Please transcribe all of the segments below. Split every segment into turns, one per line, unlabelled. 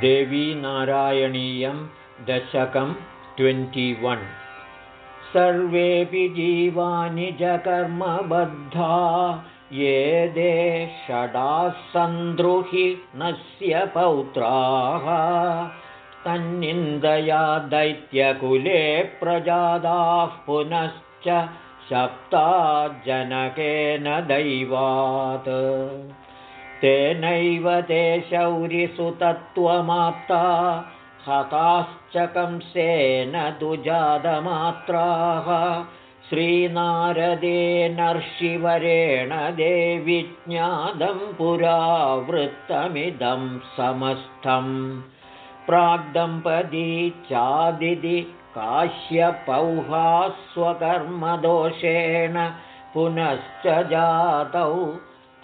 देवीनारायणीयं दशकं ट्वेण्टिवन् सर्वेऽपि जीवानि च कर्मबद्धा ये दे षडासन्द्रुहि नस्य पौत्राः। तन्निन्दया दैत्यकुले प्रजादाः पुनश्च सप्ता जनकेन दैवात् तेनैव ते शौरिसुतत्वमाप्ता हताश्च कंसेन दुजातमात्राः। श्रीनारदेनर्षिवरेण देविज्ञातं पुरा वृत्तमिदं समस्तम् प्राग्दम्पदी चादिदि काश्यपौहा स्वकर्मदोषेण पुनश्च जातौ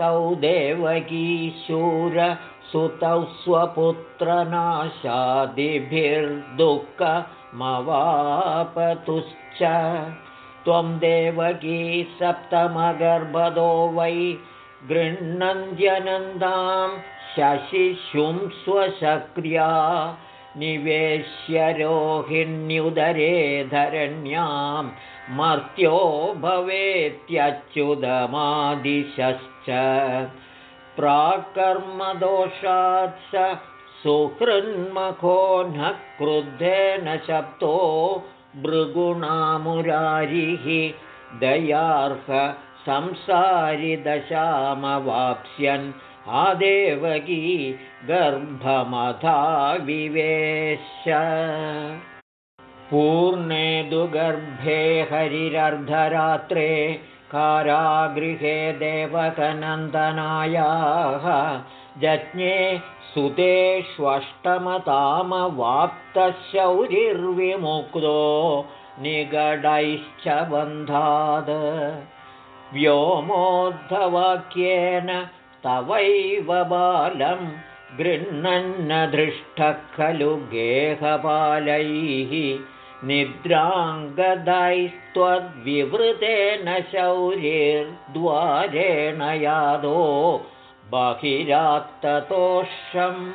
तौ देवकीशूर सुतौ स्वपुत्रनाशादिभिर्दुःखमवापतुश्च। त्वं देवकी सप्तमगर्भदो वै गृह्णन्त्यनन्दां शशिशुं स्वशक्र्या निवेश्य रोहिण्युदरे धरण्यां मर्त्यो स सुहृन्मखो न क्रुद्धेन शब्दो भृगुणामुरारिः दयार्ह संसारिदशामवाप्स्यन् आदेवगी गर्भमथा विवेश पूर्णे दुगर्भे हरिरर्धरात्रे कारागृहे देवकनन्दनायाः जज्ञे सुतेष्वष्टमतामवाप्तशौरिर्विमुक्तो निगडैश्च बन्धाद् व्योमोद्धवाक्येन तवैव बालं गृह्णन्न दृष्टः खलु गेहपालैः निद्राङ्गदैस्त्वद्विवृतेन शौर्यैर्द्वारेण यादो बहिरात्ततोषं।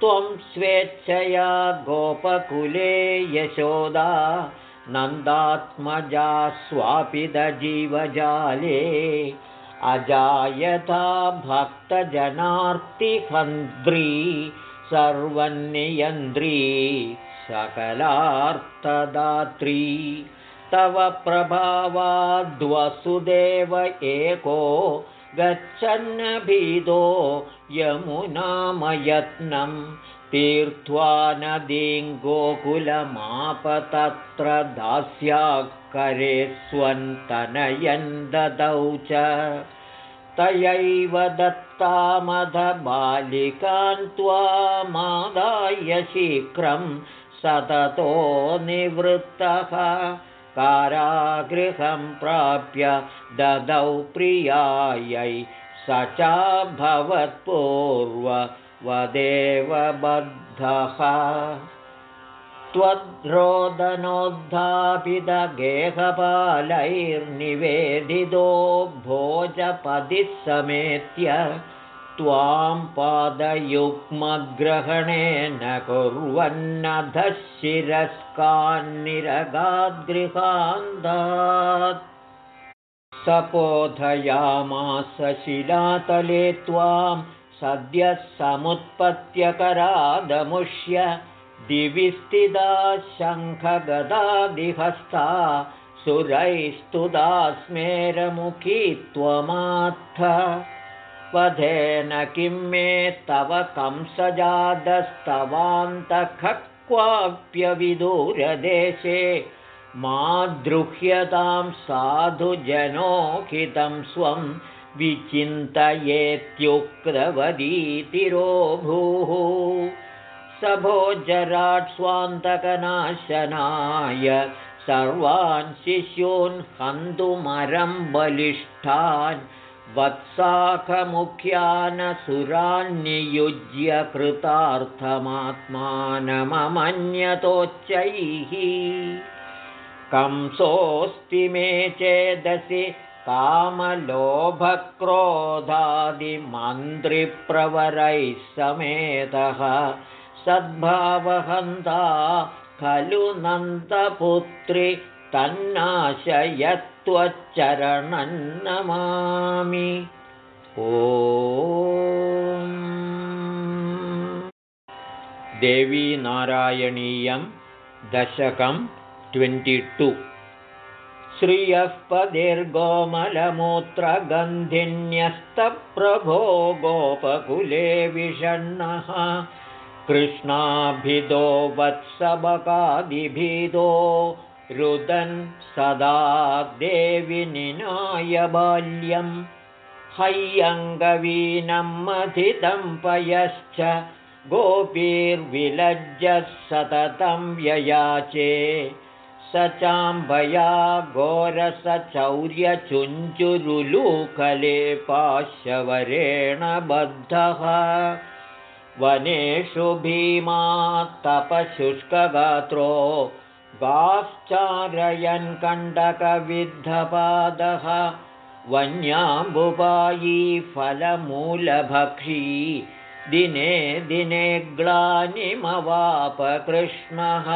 त्वं स्वेच्छया गोपकुले यशोदा नन्दात्मजा स्वापितजीवजाले अजायथा भक्तजनार्तिहन्त्री सर्वन्नियन्त्री सकलार्थदात्री। तव प्रभावाद्वसुदेव एको गच्छन्नभीतो यमुनामयत्नं तीर्त्वा नदीं गोकुलमापतत्र दास्याकरे स्वन्तनयन् ददौ च। तयैव दत्तामधबालिकान् त्वामादाय शीघ्रं सततो निवृत्तः। कारागृहं प्राप्य ददौ प्रियायै स चाभवत्पूर्ववदेव बद्धः त्वद्रोदनोद्धापितगेहपालैर्निवेदितो भोजपदिः समेत्य त्वां पादयुग्मग्रहणेन कुर्वन्नधः शिरस्कान्निरगाद्गृहान्दात् सपोधयामास शिलातले त्वां सद्यः समुत्पत्यकरादमुष्य दिवि स्थिता शङ्खगदादिहस्ता सुरैस्तुदा स्मेरमुखी त्वमात्थ वधेन किं मे तव कंसजादस्तवान्तखक्वाप्यविदूरदेशे माद्रुह्यतां साधुजनोहितं स्वं विचिन्तयेत्युक्तवदीतिरोभूः स भोजराट् स्वान्तकनाशनाय सर्वान् शिशून् हन्तुमरं बलिष्ठान्। वत्साखमुख्यानसुरान्नियुज्य कृतार्थमात्मानममन्यतोच्चैः। कंसोऽस्ति मे चेदसि कामलोभक्रोधादिमन्त्रिप्रवरैः समेतः सद्भावहन्ता खलु नन्दपुत्रि तन्नाशयत्वच्चरणं नमामि। ओ देवीनारायणीयं दशकं ट्वेण्टिटु श्रियः पदिर्गोमलमूत्रगन्धिन्यस्तप्रभो गोपकुले विषण्णः। कृष्णाभिदो वत्सबकादिभिदो रुदन् सदा देवि निनाय बाल्यं। हैयङ्गवीनं मथितं पयश्च गोपीर्विलज्जः सततं व्ययाचे स घोरसचौर्यचुञ्चुरुलूकले पाशवरेण बद्धः। वनेषु भीमा तपशुष्कगात्रो गाश्चारयन् कण्डकविद्धपादः वन्याम्बुपायी फलमूलभक्षी दिने दिने ग्लानिमवापकृष्णः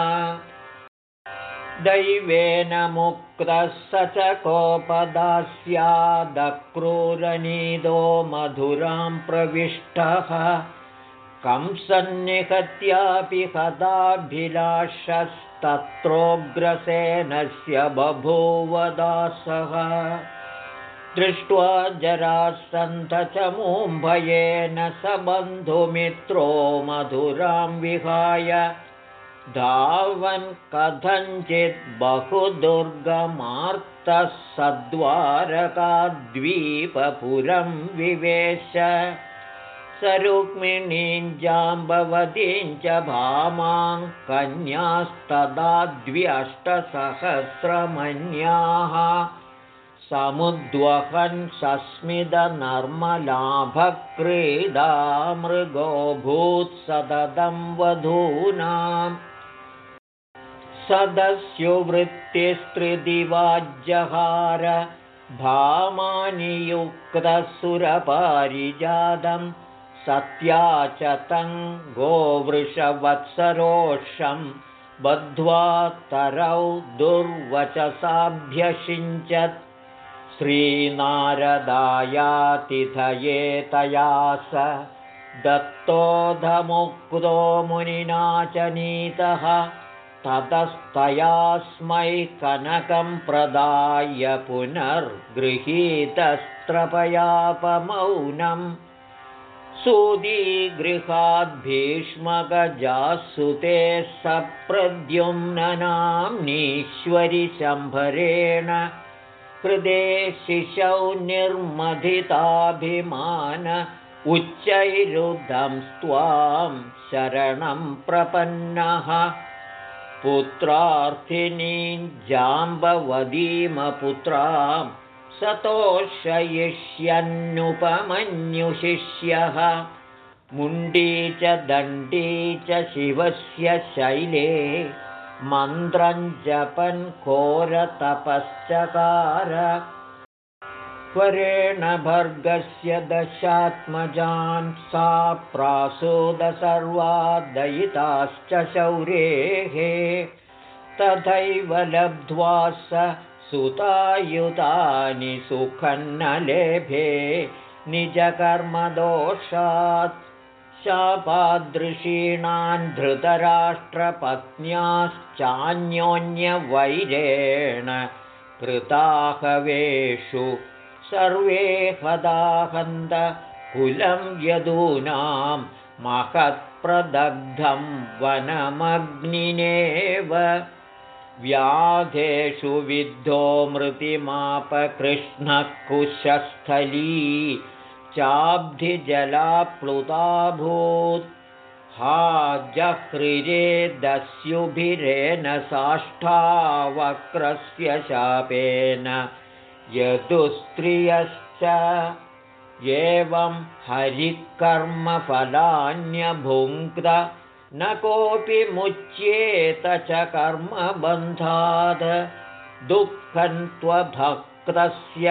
दैवेन मुक्तः स च कोपदास्यादक्रूरनीदो मधुरां प्रविष्टः। कंसन्निहत्यापि हताभिलाषस्तत्रोग्रसेनस्य बभूवदासः। दृष्ट्वा जरासन्त च मुम्भयेन स बन्धुमित्रो मधुरां विहाय धावन् कथञ्चित् बहुदुर्गमार्तः सद्वारकाद्वीपपुरं विवेश। स रुक्मिणीं जाम्बवतीं च भामां कन्यास्तदा द्व्यष्टसहस्रमन्याः। समुद्वहन् सस्मितनर्मलाभक्रीडा मृगोऽभूत्सततं वधूनाम् सदस्युवृत्तिस्त्रिदिवाज्यहार भामानियुक्तसुरपारिजातं सत्या च तं गोवृषवत्सरोषं बद्ध्वा तरौ दुर्वचसाभ्यषिञ्चत् श्रीनारदायातिथये तया स दत्तोधमुक्तो मुनिना च नीतः ततस्तयास्मै कनकं प्रदाय पुनर्गृहीतस्त्रपयापमौनम्। सुदीगृहाद्भीष्मगजासुते सप्रद्युम्ननाम्नीश्वरिशम्भरेण हृदे शिशौ निर्मथिताभिमान उच्चैरुदं त्वां शरणं प्रपन्नः पुत्रार्थिनीं जाम्बवदीमपुत्रां सतोषयिष्यन्नुपमन्युशिष्यः मुण्डी च दण्डी च शिवस्य शैले मन्त्रं जपन् घोरतपश्चकार वरेण भर्गस्य दशात्मजान् सा प्रासोदसर्वा दयिताश्च शौरेः। तथैव लब्ध्वा स सुतायुतानि सुखन्नलेभे। निजकर्मदोषात् शापादृशीणान् धृतराष्ट्रपत्न्याश्चान्योन्यवैरेण कृताहवेषु सर्वे हदाहन्त कुलं यदूनां महत्प्रदग्धं वनमग्निनेव। व्याधेषु विद्धो मृतिमापकृष्णः कुशस्थली चाब्धिजलाप्लुताभूत्। हा जह्रिरे दस्युभिरेण साष्ठावक्रस्य शापेन यदुस्त्रियश्च एवं हरिकर्मफलान्यभुङ्क्त न कोऽपि मुच्येत च कर्मबन्धात्। दुःखं त्वभक्तस्य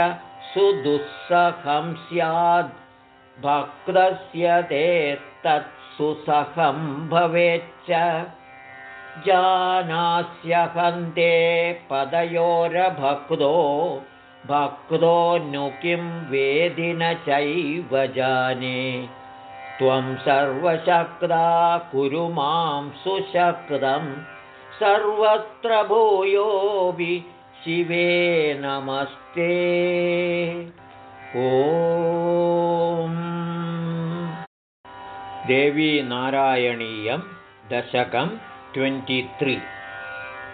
सुदुःसहं स्याद् भक्तस्य ते तत् सुसहं भवेच्च जानास्यहन्ते पदयोरभक्तो भक्तो नु किं वेदि न चैव जाने। त्वं सर्वशक्ता कुरु मां सुशक्तं। सर्वत्र भूयोऽपि शिवे नमस्ते। ॐ। देवीनारायणीयं दशकं ट्वेण्टित्रि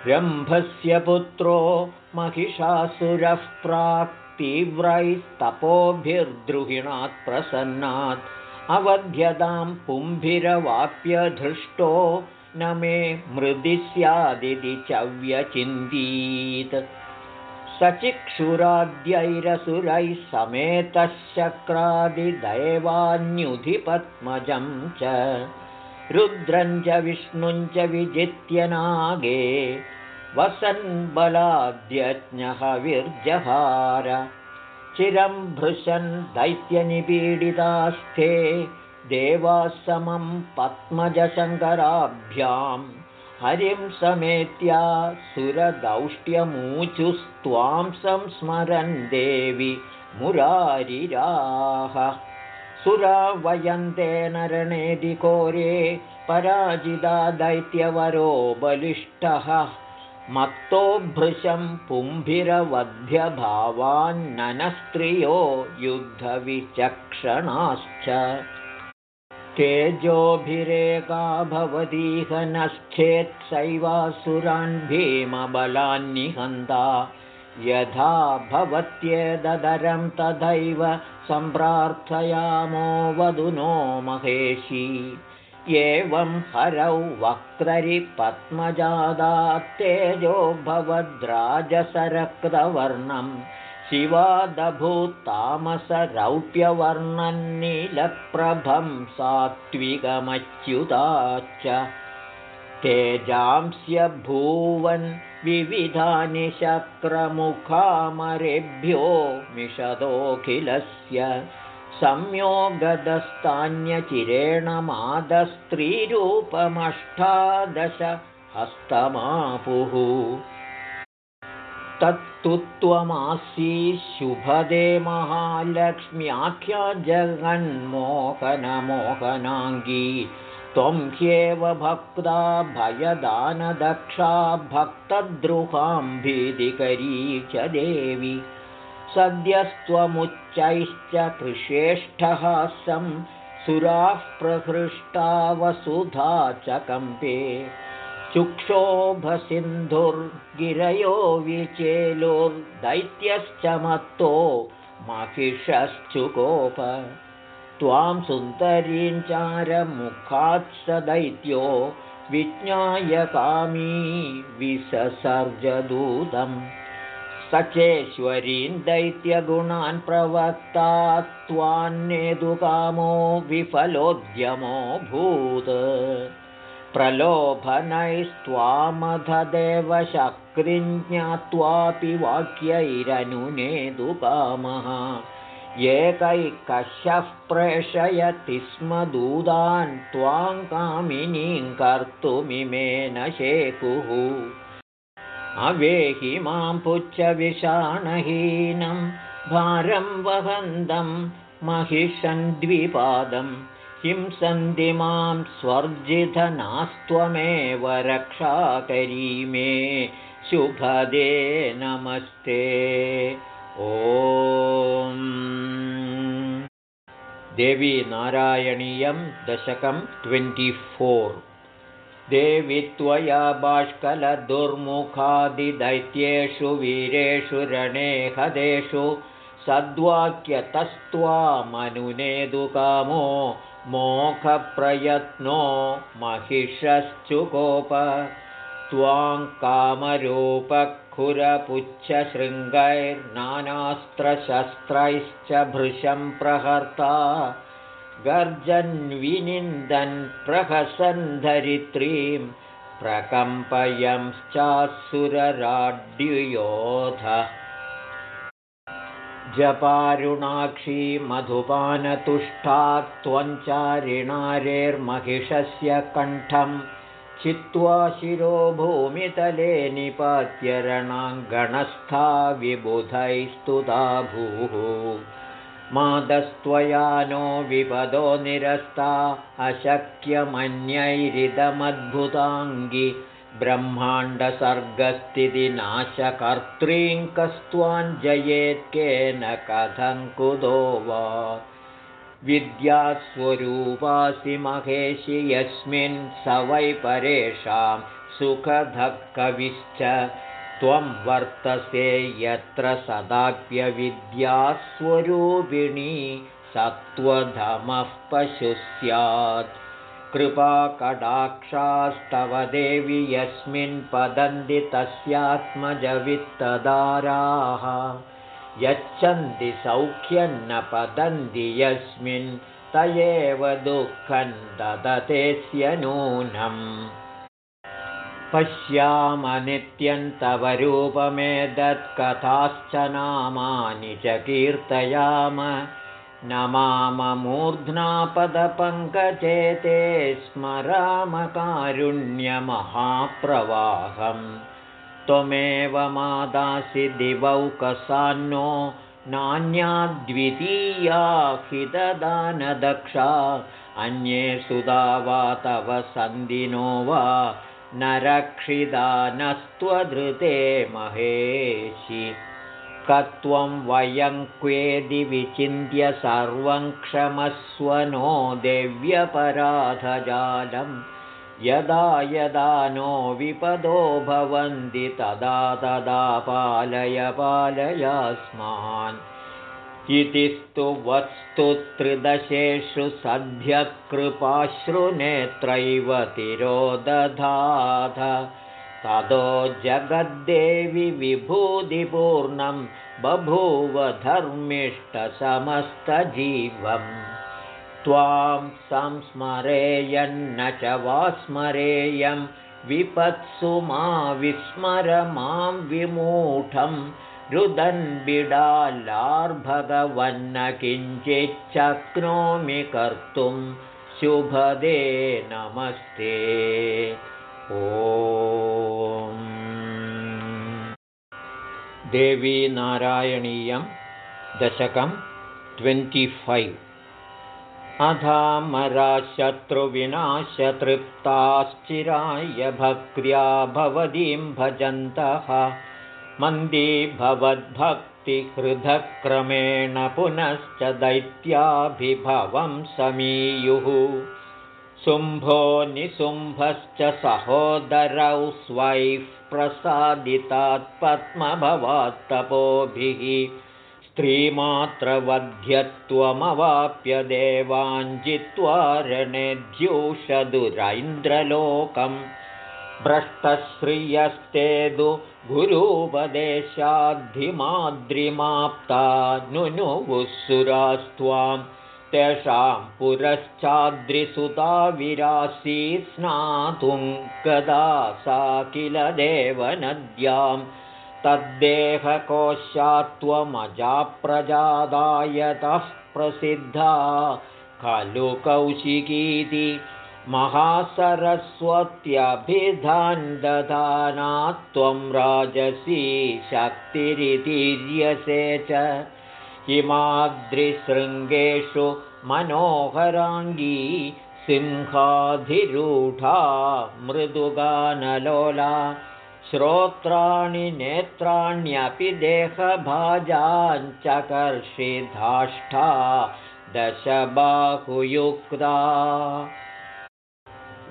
रम्भस्य पुत्रो महिषासुरः प्राक् तीव्रैस्तपोभिर्द्रुहिणात् प्रसन्नात्। अवध्यतां पुम्भिरवाप्यधृष्टो न मे मृदि स्यादिति च व्यचिन्तीत्। सचिक्षुराद्यैरसुरैः समेतः शक्रादिदैवान्युधिपद्मजं च। रुद्रं च विष्णुं च विजित्य नागे वसन् विर्जहार चिरं भृशन् दैत्यनिपीडितास्थे देवासमं पद्मजशङ्कराभ्याम् हरिं समेत्या सुरदौष्ट्यमूचुस्त्वां संस्मरन् देवि मुरारिराः। सुरा वयन्ते नरणेदिकोरे पराजिता दैत्यवरो बलिष्ठः मत्तो भृशं पुम्भिरवध्यभावान्ननस्त्रियो युद्धविचक्षणाश्च। तेजोभिरेका भवतीह नश्चेत्सैवासुरान् भीमबलान्निहन्ता यथा भवत्येदरं तथैव सम्प्रार्थयामो वधुनो महेशी एवं हरौ वक्तरि पद्मजादात्तेजो भवद्राजसरक्तवर्णम् शिवादभूत्तामसरौप्यवर्णन्नीलप्रभं सात्विकमच्युताच्च तेजांस्य भूवन् विविधानि शक्रमुखामरेभ्यो मिषदोऽखिलस्य संयोगदस्तान्यचिरेण मादस्त्रीरूपमष्टादश हस्तमापुः तत्तु त्वमासी शुभदे महालक्ष्म्याख्या जगन्मोहनमोहनाङ्गी त्वं ह्येव भक्ता भयदानदक्षा भक्तद्रुहां भीतिकरी च देवि सद्यस्त्वमुच्चैश्च कृश्रेष्ठः सं सुराः प्रहृष्टा वसुधा च कम्पे चुक्षोभसिन्धुर्गिरयो विचेलोर्दैत्यश्च मत्तो महिषश्चुकोप। त्वां सुन्दरीं चारमुखात् स दैत्यो विज्ञायकामी विससर्जदूतं सचेश्वरीं दैत्यगुणान् प्रवक्ता त्वान्नेदुकामो विफलोद्यमो भूत्। प्रलोभनैस्त्वामधदेव शक्रिं ज्ञात्वापि वाक्यैरनुनेदुकामः। एकैकशः प्रेषयति स्म दूदान् त्वां कामिनीं कर्तुमिमेन शेकुः अवेहि मां पुच्छविषाणहीनं भारं वहन्तं महिषन्द्विपादम् किं सन्धि मां स्वर्जितनास्त्वमेव रक्षाकरी मे शुभदे नमस्ते। ॐ। देवी नारायणीयं दशकं ट्वेण्टिफोर् देवि त्वया बाष्कलदुर्मुखादिदैत्येषु वीरेषु रणेहदेषु सद्वाक्यतस्त्वामनुनेदुकामो मोखप्रयत्नो महिषश्चुकोप। त्वां कामरूपखुरपुच्छशृङ्गैर्नानास्त्रशस्त्रैश्च भृशं प्रहर्ता गर्जन्विनिन्दन् प्रहसन् धरित्रीं प्रकम्पयंश्चासुरराड्युयोध। जपारुणाक्षी मधुपानतुष्टा त्वञ्चारिणारेर्महिषस्य कण्ठं चित्वा शिरो भूमितले निपात्यरणाङ्गणस्था विबुधैस्तुता भूः मादस्त्वया नो विपदो निरस्ता अशक्यमन्यैरिदमद्भुताङ्गि ब्रह्माण्डसर्गस्थितिनाशकर्त्रीं कस्त्वाञ्जयेत्केन कथं कुतो वा। विद्यास्वरूपासि महेशि यस्मिन् स वै परेषां सुखधकविश्च त्वं वर्तसे यत्र सदाप्यविद्यास्वरूपिणी सत्त्वधमः पशुः स्यात् कृपाकटाक्षास्तव देवि यस्मिन् पदन्ति तस्यात्मजवित्तदाराः यच्छन्ति सौख्यं न पतन्ति यस्मिन् त एव दुःखं ददतेस्य नूनम् पश्यामनित्यन्तव रूपमेतत्कथाश्च नामानि च कीर्तयाम। नमाममूर्ध्नापदपङ्कचेते स्मरामकारुण्यमहाप्रवाहम्। त्वमेव मादासि दिवौकसान्नो नान्याद्वितीयाहितदानदक्षा अन्ये सुधा वा तव सन्दिनो वा न रक्षिदानस्त्वधृते महेशि। कत्वं वयं क्वेदि विचिन्त्य सर्वं क्षमस्व नो देव्यपराधजालं। यदा यदा नो विपदो भवन्ति तदा तदा पालय पालयास्मान् इति स्तु वस्तु त्रिदशेषु सद्यकृपाश्रुनेत्रैव तिरोदधाथ। ततो जगद्देवि विभूतिपूर्णं बभूव धर्मिष्ठसमस्तजीवम् त्वां संस्मरेयन्न च वा स्मरेयं विपत्सु मा विस्मर मां विमूढं रुदन् बिडालार्भगवन्न किञ्चिच्चक्नोमि कर्तुं। शुभदे नमस्ते। देवी नारायणीयं दशकं ट्वेण्टिफैव्। अधामराशत्रुविनाशतृप्ताश्चिराय भक्त्या भवतीं भजन्तः मन्दी भवद्भक्तिहृदक्रमेण पुनश्च दैत्याभिभवं समीयुः। शुम्भो निशुम्भश्च सहोदरौ स्वैः प्रसादितात्पद्मभवात्तपोभिः स्त्रीमात्रवध्यत्वमवाप्य देवाञ्जित्वा रणेद्यूषदुरैन्द्रलोकं भ्रष्टश्रियस्तेदु गुरूपदेशाद्धिमाद्रिमाप्ता नुनुवुःसुरास्त्वाम् तेषां पुरश्चाद्रिसुता विरासी स्नातुं गदा सा किल देवनद्यां तद्देहकोशात्वमजाप्रजादायतः प्रसिद्धा खलु कौशिकीति महासरस्वत्यभिधान् दधाना त्वं राजसी शक्तिरितीर्यसे च हिमाद्रिशृङ्गेषु मनोहराङ्गी सिंहाधिरूढा मृदुगानलोला श्रोत्राणि नेत्राण्यपि देहभाजाञ्चकर्षिधाष्ठा दशबाहुयुक्ता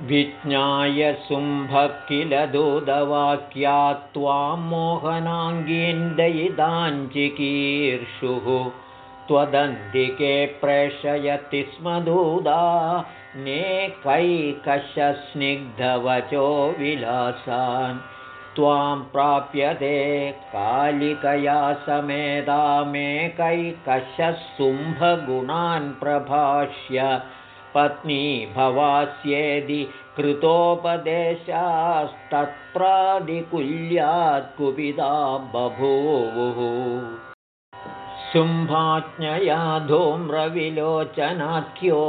विज्ञाय शुम्भ किल दूतवाक्या त्वां मोहनाङ्गीन्दयिदाञ्चिकीर्षुः त्वदन्तिके प्रेषयति स्म दूदा नेकैकशस्निग्धवचो विलासान्। त्वां प्राप्यते कालिकया समेधा शुम्भगुणान् प्रभाष्य पत्नी भवास्येदि कृतोपदेशास्तत्प्रादिकुल्यात् कुपिता बभूवुः। शुम्भाज्ञया धूम्रविलोचनाख्यो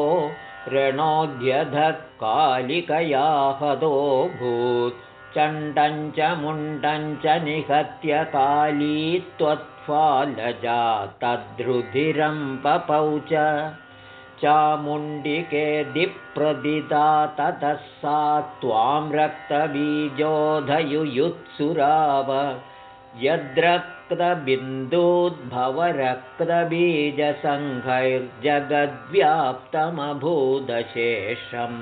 रणोद्यधकालिकया हतोऽभूत् चण्डञ्च मुण्डञ्च निहत्य काली त्वत्फालजा तद्रुधिरं पपौ च चामुण्डिके दिप्रदिता ततः सा त्वां रक्तबीजोधयुयुत्सुराव यद्रक्तबिन्दूद्भवरक्तबीजसङ्घैर्जगद्व्याप्तमभूदशेषम्।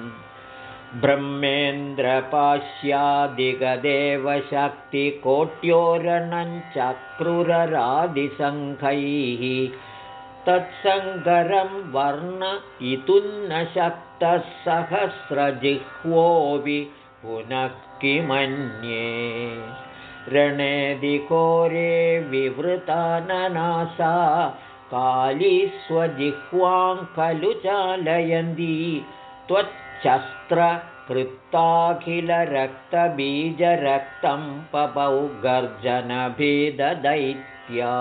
ब्रह्मेन्द्रपाश्यादिगदेवशक्तिकोट्योरणञ्चक्रुररादिसङ्घैः तत्सङ्करं वर्ण इतुन्न शक्तः सहस्रजिह्वोऽपि पुनः किमन्ये? रणेदिकोरे विवृताननासा काली स्वजिह्वां खलु चालयन्ती त्वच्छस्त्रकृत्ताखिलरक्तबीजरक्तं पपौ गर्जनभिददैत्या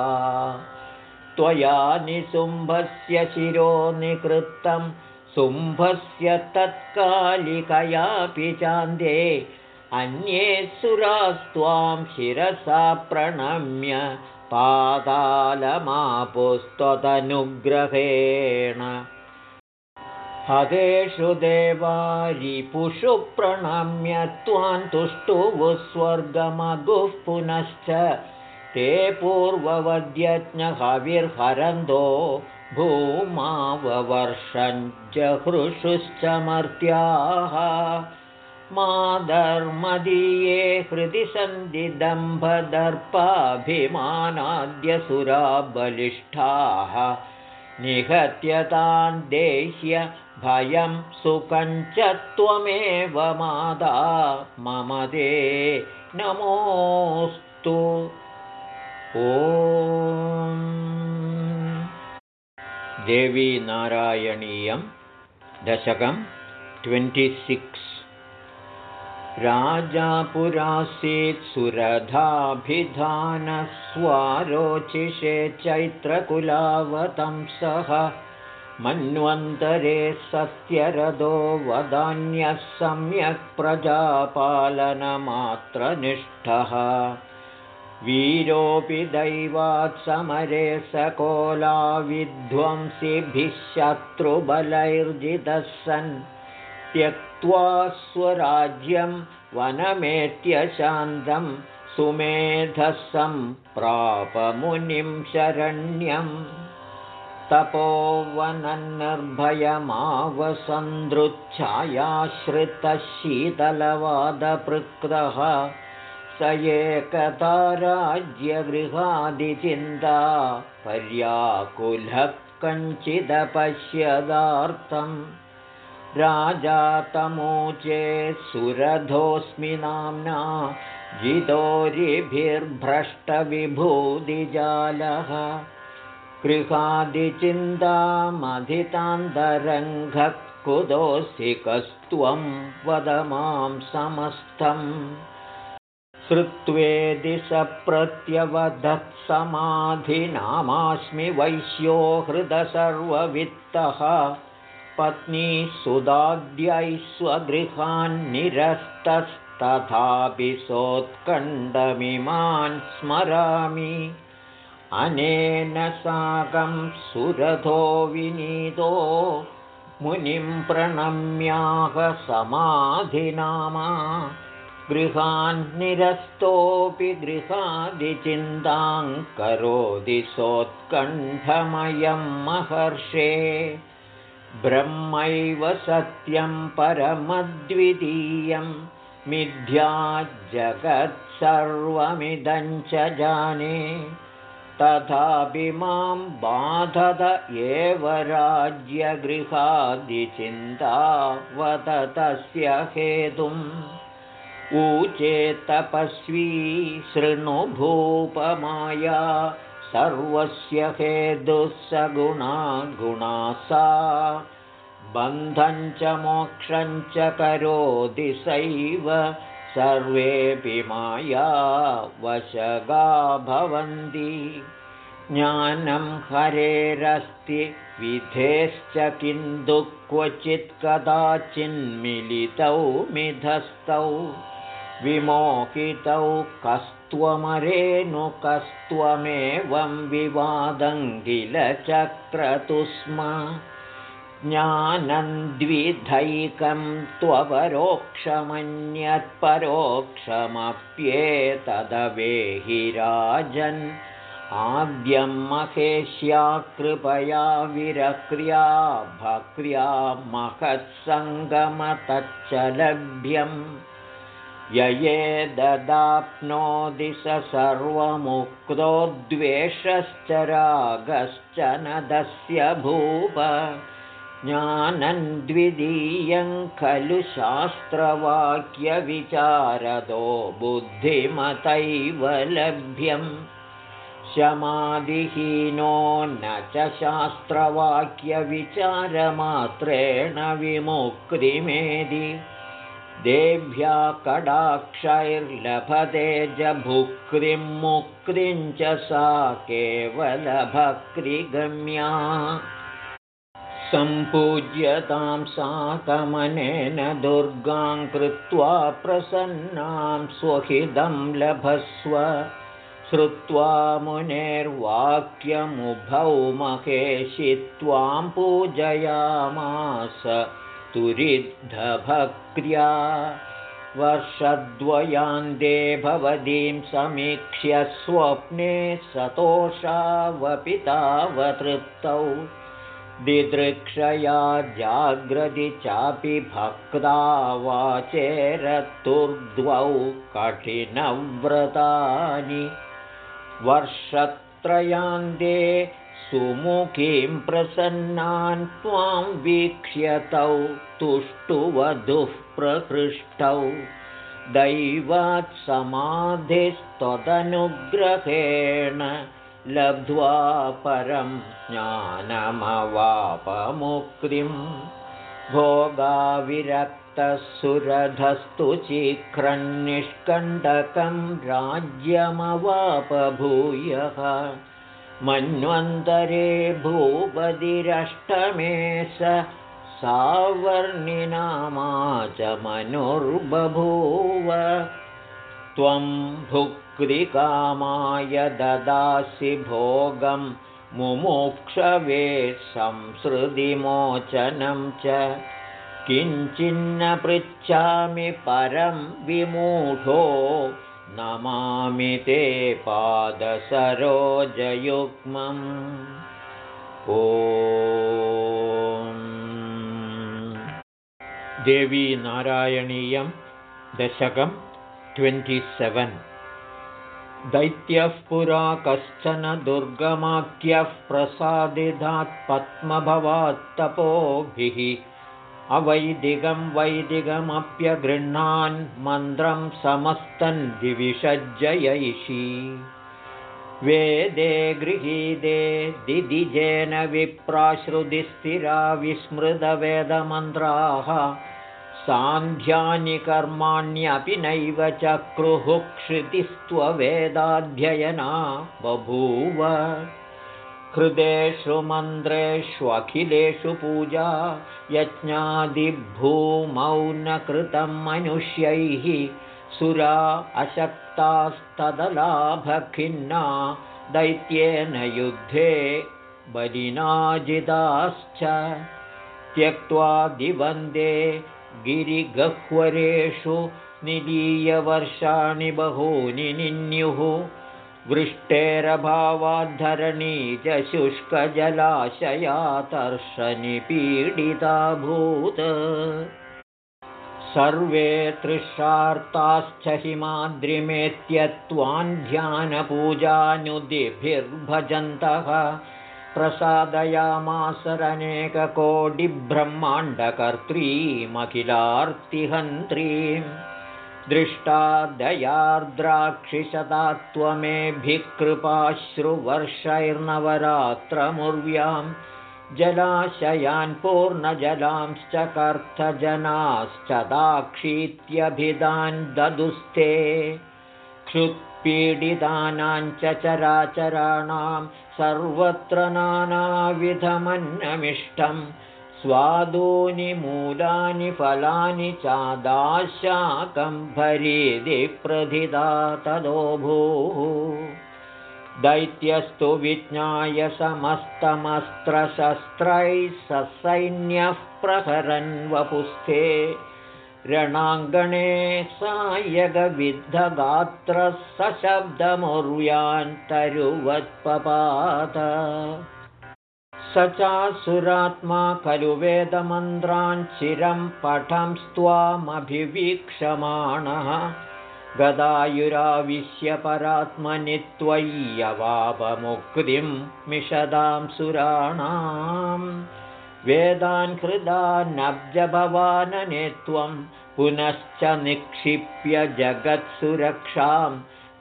त्वया निशुम्भस्य शिरो निकृत्तं। शुम्भस्य तत्कालिकयापि चान्दे। अन्ये सुरास्त्वां शिरसा प्रणम्य पातालमापुस्त्वदनुग्रहेण हदेषु देवारिपुषु प्रणम्य त्वान्तुष्टुवुः स्वर्गमगुः पुनश्च ते पूर्ववद्यज्ञहविर्हरन्दो भूमाववर्षञ्जहृषुश्च मर्त्याः माधर्मदीये हृदि सन्धिदम्भदर्पाभिमानाद्यसुरा बलिष्ठाः निहत्यतान् देह्य भयं सुखञ्च त्वमेव मादा। मम ते नमोऽस्तु देवीनारायणीयं दशकं ट्वेण्टिसिक्स् राजापुरासीत् सुरधाभिधानस्वारोचिषे चैत्रकुलावतंसः मन्वन्तरे सत्यरथो वदान्यः सम्यक् प्रजापालनमात्रनिष्ठः वीरोऽपि दैवात् समरे सकोलाविध्वंसिभिः शत्रुबलैर्जितः सन्। त्यक्त्वा स्वराज्यं वनमेत्यशान्तं सुमेधसं प्रापमुनिं शरण्यं तपोवनन्नर्भयमावसन्दृच्छायाश्रितशीतलवादपृक्तः स एकता राज्यगृहादिचिन्ता पर्याकुलः कञ्चिदपश्यदार्थम् राजा तमोचे सुरधोऽस्मि नाम्ना जितोरिभिर्भ्रष्टविभूतिजालः। गृहादिचिन्तामधितान्तरङ्घः कुतोऽसि कस्त्वं वद मां समस्तम् श्रुत्वेदि स प्रत्यवधत्समाधिनामास्मि वैश्यो हृदसर्ववित्तः। पत्नी सुदाद्यैस्वगृहान्निरस्तस्तथापि सोत्कण्डमिमान् स्मरामि। अनेन साकं सुरथो विनीतो मुनिं प्रणम्याह समाधिनामा गृहान्निरस्तोऽपि गृहादिचिन्तां करोति सोत्कण्ठमयं महर्षे। ब्रह्मैव सत्यं परमद्वितीयं मिथ्या जगत्सर्वमिदं च जाने। तथापि मां बाधत एव राज्यगृहादिचिन्ता वद तस्य हेतुम् ऊचे तपस्वी शृणुभूपमाया सर्वस्य हेतुः सगुणा गुणा सा। बन्धं च मोक्षं च करोति सैव सर्वेऽपि माया वशगा भवन्ति। ज्ञानं हरेरस्ति विधेश्च किन्तु क्वचित् कदाचिन्मिलितौ मिधस्तौ विमोहितौ कस्त्वमरेणुकस्त्वमेवं विवादं किल चक्रतु स्म ज्ञानन्द्विधैकं त्वपरोक्षमन्यत्परोक्षमप्येतदवेहि राजन्। आद्यं महेश्या कृपया विरक्रिया भक्र्या महत्सङ्गमतच्च लभ्यम् यये ददाप्नोति स सर्वमुक्तो द्वेषश्च रागश्च नदस्य भूप। ज्ञानन्द्वितीयं खलु शास्त्रवाक्यविचारदो बुद्धिमतैव लभ्यम्। शमादिहीनो न च शास्त्रवाक्यविचारमात्रेण विमुक्तिमेदि देभ्या कडाक्षैर्लभते च भुक्तिं मुक्तिं च सा केवलभक्तिगम्या। सम्पूज्यतां साकमनेन दुर्गां कृत्वा प्रसन्नां स्वहिदं लभस्व। श्रुत्वा मुनेर्वाक्यमुभौ महेशि त्वां पूजयामास तुरिद्धभक्र्या वर्षद्वयान्ते भवतीं समीक्ष्य स्वप्ने सतोषावपि तावतृप्तौ दिदृक्षया जाग्रति चापि भक्ता वाचेरतुर्द्वौ कठिनव्रतानि। वर्षत्रयान्ते सुमुखीं प्रसन्नान् त्वां वीक्ष्यतौ तुष्टुवधुः प्रकृष्टौ। दैवात् समाधिस्त्वदनुग्रहेण लब्ध्वा परं ज्ञानमवापमुक्तिं। भोगाविरक्तः शीघ्रन्निष्कण्डकं राज्यमवापभूयः मन्वन्तरे भूपतिरष्टमे स सावर्णिनामा च मनुर्बभूव। त्वं भुक्तिकामाय ददासि भोगं मुमुक्षवे संसृतिमोचनं च। किञ्चिन्न पृच्छामि परं विमूढो नमामि ते पादसरोजयुग्मम्। ओ देवीनारायणीयं दशकं ट्वेण्टिसेवेन् दैत्यः पुरा कश्चन दुर्गमाख्यः प्रसादिधात् पद्मभवात्तपोभिः अवैदिकं वैदिकमप्यगृह्णान् मन्त्रं समस्तन् दिविषज्जयैषी वेदे गृहीते दिदिजेन विप्राश्रुतिस्थिरा विस्मृतवेदमन्त्राः। सान्ध्यानि कर्माण्यपि नैव चक्रुः क्षितिस्त्ववेदाध्ययना बभूव हृदेषु मन्त्रेष्वखिलेषु पूजा यज्ञादिभूमौ न कृतं मनुष्यैः सुरा अशक्तास्तदलाभखिन्ना दैत्येन युद्धे बलिनाजिताश्च त्यक्त्वा दिवन्दे गिरिगह्वरेषु निलीयवर्षाणि बहूनि निन्युः वृष्टेरभावाद्धरणी च शुष्कजलाशयातर्षनिपीडिताभूत् सर्वे तृषार्ताश्च हिमाद्रिमेत्यत्वान् ध्यानपूजानुदिभिर्भजन्तः प्रसादयामासरनेककोटिब्रह्माण्डकर्त्रीमखिलार्तिहन्त्रीम् दृष्टा दयार्द्राक्षिषदा त्वमेभिः कृपाश्रुवर्षैर्नवरात्रमुर्व्यां जलाशयान् पूर्णजलांश्च कर्थजनाश्च दाक्षीत्यभिधान् ददुस्ते क्षुत्पीडितानां च चराचराणां सर्वत्र नानाविधमन्नमिष्टं स्वादूनि मूलानि फलानि चादाशाकम्भरीदि प्रथिता तदो भूः। दैत्यस्तु विज्ञाय समस्तमस्त्रशस्त्रैः ससैन्यः प्रहरन् वपुस्थे। रणाङ्गणे सायगविद्धगात्रः सशब्दमुर्यान्तरुवत्पपात स चासुरात्मा खलु वेदमन्त्रान् चिरं पठंस्त्वामभिवीक्षमाणः गदायुराविश्य परात्मनि त्वय्यवापमुक्तिं मिषदां सुराणाम्। वेदान् हृदान्नब्जभवानने त्वं पुनश्च निक्षिप्य जगत्सुरक्षां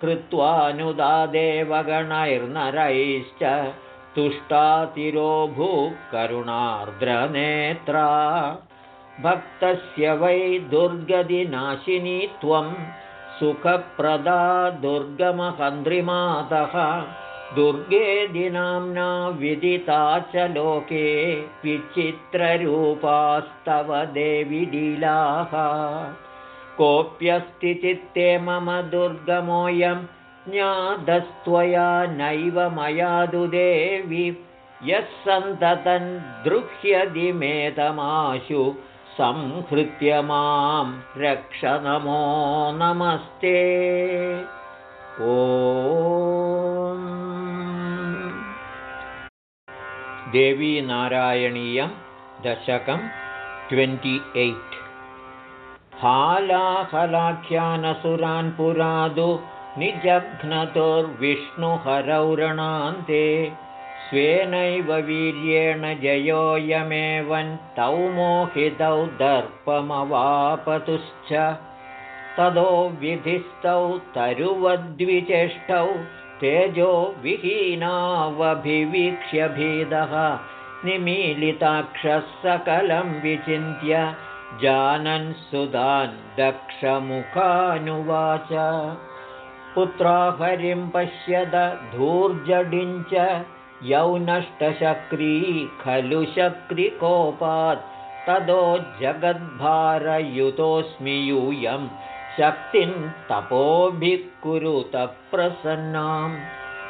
कृत्वानुदादेवगणैर्नरैश्च तुष्टातिरोभूकरुणार्द्रनेत्रा भक्तस्य वै दुर्गदिनाशिनी त्वं सुखप्रदा दुर्गमहन्द्रिमातः दुर्गे दिनाम्ना विदिता च लोके विचित्ररूपास्तव देवि लीलाः। कोऽप्यस्ति चित्ते मम दुर्गमोऽयं ज्ञातस्त्वया नैव मयादु देवि। यः सन्ततं दृह्यदिमेतमाशु संहृत्य मां रक्ष नमो नमस्ते। ओ देवीनारायणीयं दशकं ट्वेण्टि एय्ट्। हालाहलाख्यानसुरान् पुरादु निजघ्नतुर्विष्णुहरौरणान्ते स्वेनैव वीर्येण जयोऽयमेवन्तौ मोहितौ दर्पमवापतुश्च। तदो विधिस्तौ तरुवद्विचेष्टौ तेजो विहीनावभिवीक्ष्य भेदः। निमीलिताक्षः सकलं विचिन्त्य जानन् सुदान् दक्षमुखानुवाच पुत्राहरिं पश्यद धूर्जडिञ्च यौनष्टशक्री खलु शक्रिकोपात् तदो जगद्भारयुतोऽस्मि यूयम् शक्तिं तपोभिः कुरुत प्रसन्नां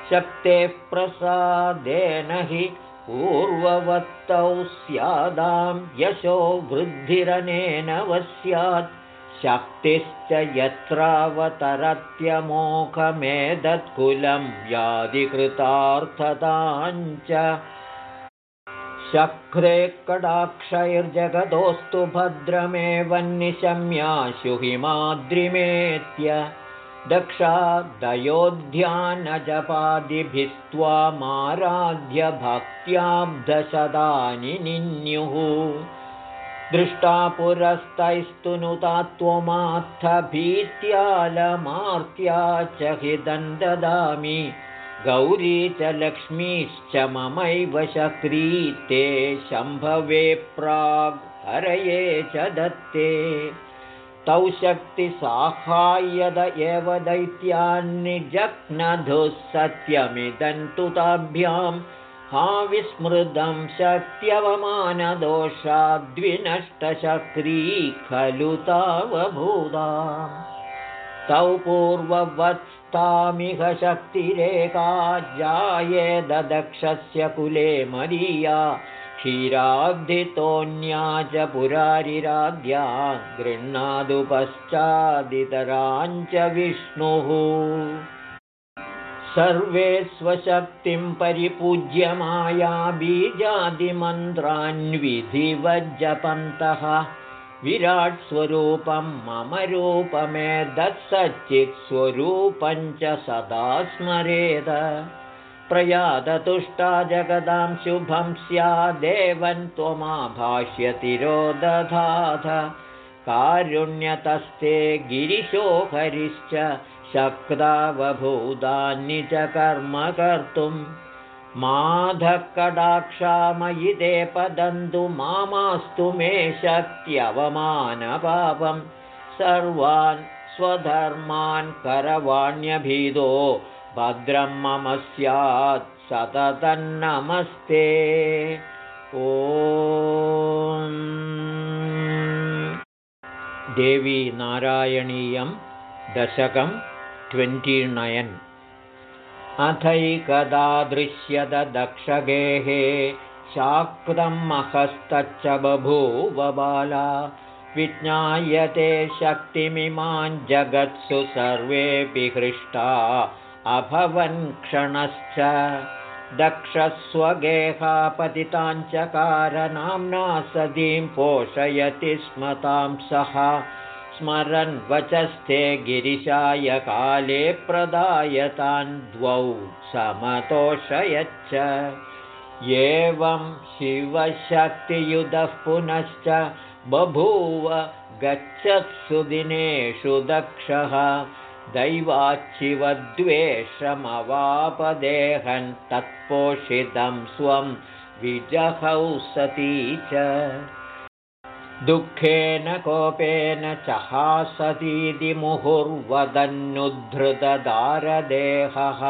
शक्तेः प्रसादेन हि पूर्ववत्तौ स्यादां यशो वृद्धिरनेन स्यात् शक्तिश्च यत्रावतरत्यमोघमेदत्कुलं व्याधिकृतार्थताञ्च शक्रे कडाक्षैर्जगदोऽस्तु भद्रमेवन्निशम्याशु हिमाद्रिमेत्य दक्षादयोध्यानजपादिभिस्त्वामाराध्य भक्त्याब्धशदानि निन्युः दृष्टा पुरस्तैस्तु नुता त्वमात्थभीत्यालमार्त्या च हिदं ददामि। गौरी च लक्ष्मीश्च ममैव शक्री ते शम्भवे प्राग् हरये च दत्ते। तौ शक्तिसाहाय्यद एव दैत्यान्निजग्नधुः सत्यमिदन्तु ताभ्यां विस्मृतं शक्त्यवमानदोषाद्विनष्टशक्री खलु तावभूता। तौ पूर्ववत् तामिह शक्तिरेका जाये ददक्षस्य कुले मदीया क्षीराब्धितोऽन्या च पुरारिराद्या गृह्णादु पश्चादितराञ्च विष्णुः सर्वे स्वशक्तिं परिपूज्य माया बीजादिमन्त्रान्विधिवज्जपन्तः। विराट्स्वरूपं मम रूपमेदत्सच्चित्स्वरूपञ्च सदा स्मरेद। प्रयादतुष्टा जगदां शुभं स्यादेवं त्वमाभाष्यतिरोदधाथ कारुण्यतस्ते गिरिशो हरिश्च शक्तावभूतानि च कर्म कर्तुम् माधकडाक्षामयि ते पदन्तु मामास्तु मे शक्त्यवमानपापं। सर्वान् स्वधर्मान् करवाण्यभिदो। मम स्यात् सततन्नमस्ते। ओ देवी नारायणीयं दशकं ट्वेण्टिनैन् अथैकदा दृश्यत दक्षगेः शाक्तं महस्तच्च बभूवबाला विज्ञायते शक्तिमिमान् जगत्सु सर्वेऽपि हृष्टा अभवन् क्षणश्च। दक्षस्वगेहापतिताञ्चकारनाम्ना सदीं पोषयति स्म तां सः स्मरन् वचस्थे गिरिशाय काले प्रदायतान् द्वौ समतोषयच्च। एवं शिवशक्तियुधः पुनश्च बभूव गच्छत्सु दिनेषु दक्षः। दैवाच्छिवद्वेषमवापदेहन् तत्पोषितं स्वं विजहौ सती च दुःखेन कोपेन च हासतीति मुहुर्वदन्नुद्धृतदारदेहः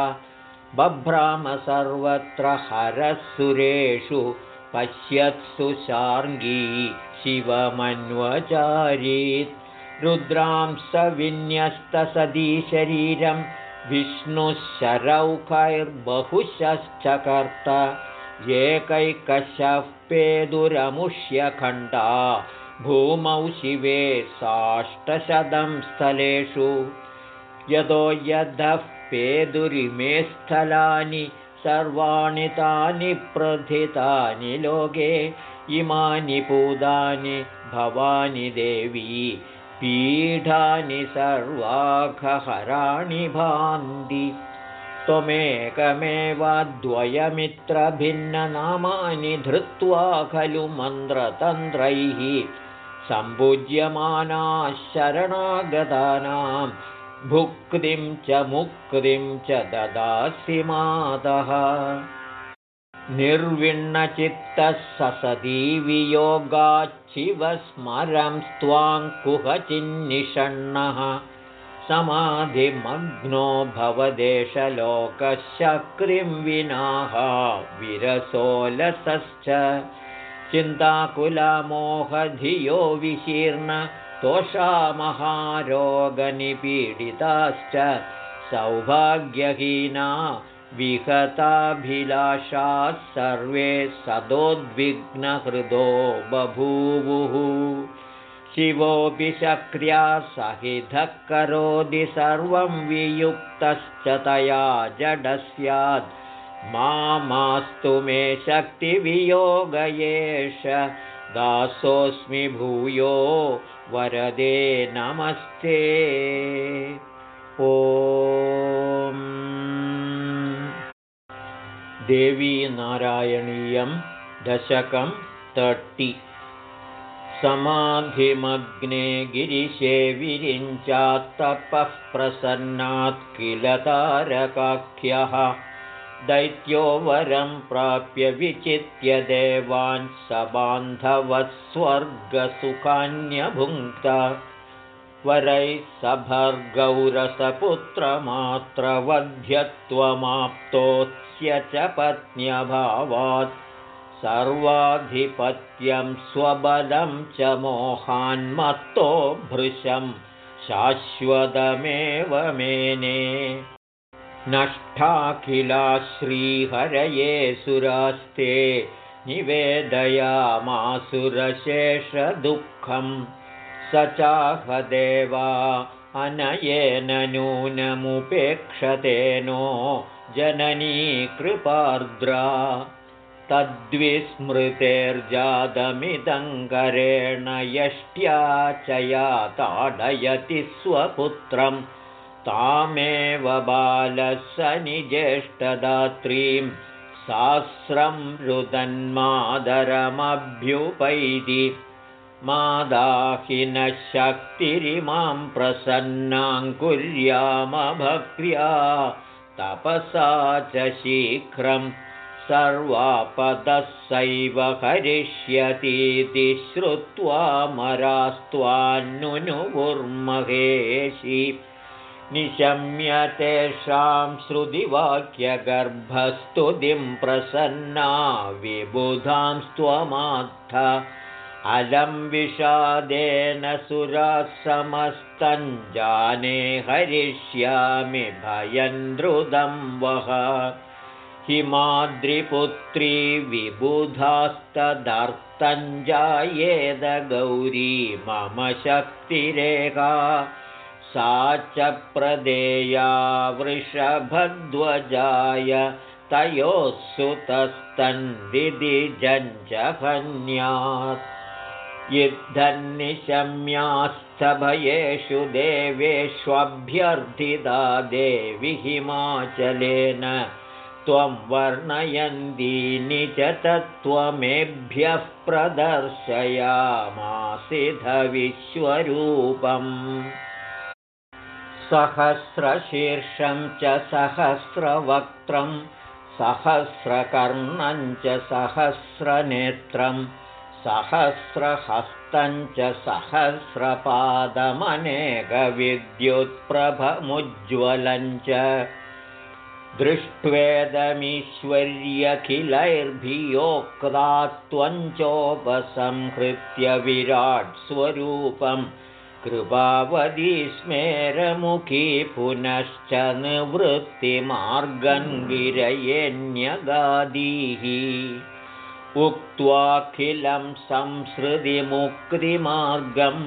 बभ्राम सर्वत्र हरसुरेषु पश्यत्सु शार्ङ्गी शिवमन्वचारीत्। रुद्रां स विन्यस्तसदीशरीरं विष्णुः शरौखैर्बहुशश्चकर्त एकैकशः पेदुरमुष्यखण्डा भूमौ शिवे साष्टशतं स्थलेषु। यतो यदः पेदुरिमे स्थलानि सर्वाणि तानि प्रथितानि लोके इमानि पूतानि भवानि देवी पीठानि सर्वाघहराणि भान्ति त्वमेकमेवाद्वयमित्रभिन्ननामानि धृत्वा खलु मन्त्रतन्त्रैः सम्पूज्यमानाः शरणागतानां भुक्तिं च मुक्तिं च ददासि मातः। निर्विण्णचित्तः ससती वियोगाच्छिवस्मरं स्त्वाङ्कुहचिन्निषण्णः समाधिमग्नो भवदेशलोकशक्रिं विनाः विरसोलसश्च। चिन्ताकुलमोहधियो विशीर्ण तोषामहारोगनिपीडिताश्च। सौभाग्यहीना विहताभिलाषाः सर्वे सदोद्विग्नहृदो बभूवुः शिवोऽपि शक्र्या सहितः करोति सर्वं वियुक्तश्च तया जडस्यात्। मा मास्तु मे शक्तिवियोगयेष। दासोऽस्मि भूयो वरदे नमस्ते। ओ देवीनारायणीयं दशकं तर्टि समाधिमग्ने गिरिशे विरिञ्चात्तपः प्रसन्नात् किल तारकाख्यः? दैत्यो वरं प्राप्य विचित्य देवान् स बान्धवः स्वर्गसुखान्यभुङ्क्त। वरैः सभर्गौरसपुत्रमात्रवध्यत्वमाप्तोत् च पत्न्यभावात् सर्वाधिपत्यं स्वबलं च मोहान्मत्तो भृशं शाश्वतमेव मेने। नष्टाखिला श्रीहरये सुरास्ते निवेदयामासुरशेषदुःखं। स चाहदेवा अनयेन नूनमुपेक्षतेनो जननी कृपार्द्रा तद्विस्मृतेर्जातमिदङ्करेण यष्ट्या च या ताडयति स्वपुत्रं। तामेव बालसनिज्येष्ठदात्रीं सास्रं रुदन्मादरमभ्युपैति मादाहिनशक्तिरिमां प्रसन्नाङ्कुर्यामभक्र्या तपसा च शीघ्रं सर्वापदः सैव करिष्यतीति श्रुत्वा मरास्त्वान्नुनुगुर्महेशि निशम्य तेषां श्रुतिवाक्यगर्भस्तुतिं प्रसन्ना विबुधां स्त्वमात्थ अलं विषादेन जाने हरिष्यामि भयन्द्रुदं वः हिमाद्रिपुत्री गौरी मम शक्तिरेका सा च प्रदेया वृषभध्वजाय तयोः सुतस्तन्दिजञ्जहन्यात् युद्धन्निशम्यास्थभयेषु देवेष्वभ्यर्थिता देवि हिमाचलेन त्वं वर्णयन्तीनि च तत्त्वमेभ्यः प्रदर्शयामासिधविश्वरूपम् सहस्रशीर्षं च सहस्रवक्त्रं सहस्रकर्णं च सहस्रनेत्रम् सहस्रहस्तञ्च सहस्रपादमनेकविद्युत्प्रभमुज्ज्वलञ्च दृष्ट्वेदमीश्वर्यखिलैर्भियोक्ता त्वञ्चोपसंहृत्य विराट्स्वरूपं कृपावती स्मेरमुखी पुनश्च निवृत्तिमार्गन् गिरयेऽन्यगादीः उक्त्वाखिलं संसृतिमुक्तिमार्गं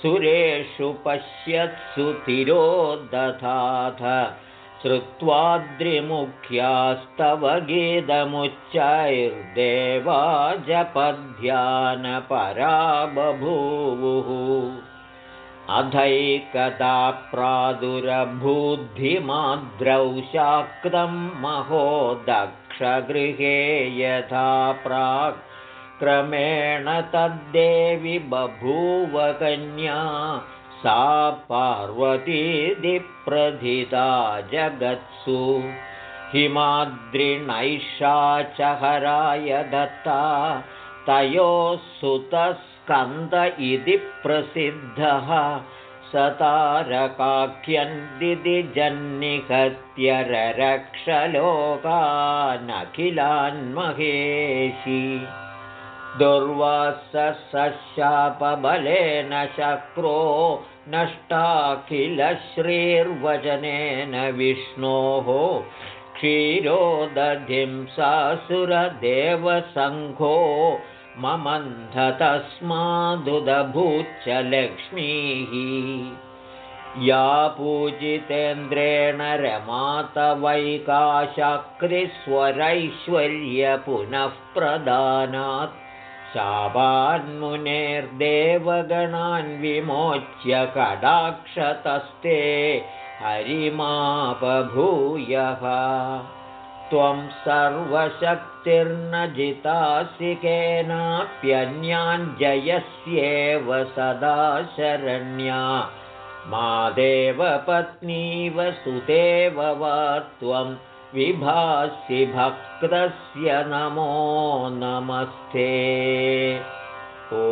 सुरेषु पश्यत्सु तिरोदधाथ श्रुत्वाद्रिमुख्यास्तव गीतमुच्चैर्देवा जपध्यानपरा बभूवुः अधैकदा प्रादुरबुद्धिमाद्रौ शाक्तं महोदक्षगृहे यथा प्राक्। क्रमेण तद्देवि बभूवकन्या सा पार्वतीदिप्रथिता जगत्सु। हिमाद्रिणैषा च हराय दत्ता तयोः सुतः स्कन्द इति प्रसिद्धः। सतारकाख्यन्दिजन्निहत्यररक्षलोकानखिलान्महेशि दुर्वासशापबलेन शक्रो नष्टाखिलश्रीर्वचनेन विष्णोः क्षीरोदधिं सासुरदेवसङ्घो ममन्ध तस्मादुदभूच्च लक्ष्मीः या पूजितेन्द्रेण पुनः प्रदानात् शापान्मुनेर्देवगणान् विमोच्य कडाक्षतस्ते हरिमापभूयः। त्वं सर्वशक्तिर्न जितासि केनाप्यन्यान् जयस्येव सदा शरण्या मादेव पत्नीव सुतेव वा त्वं विभासि भक्तस्य नमो नमस्ते। ओ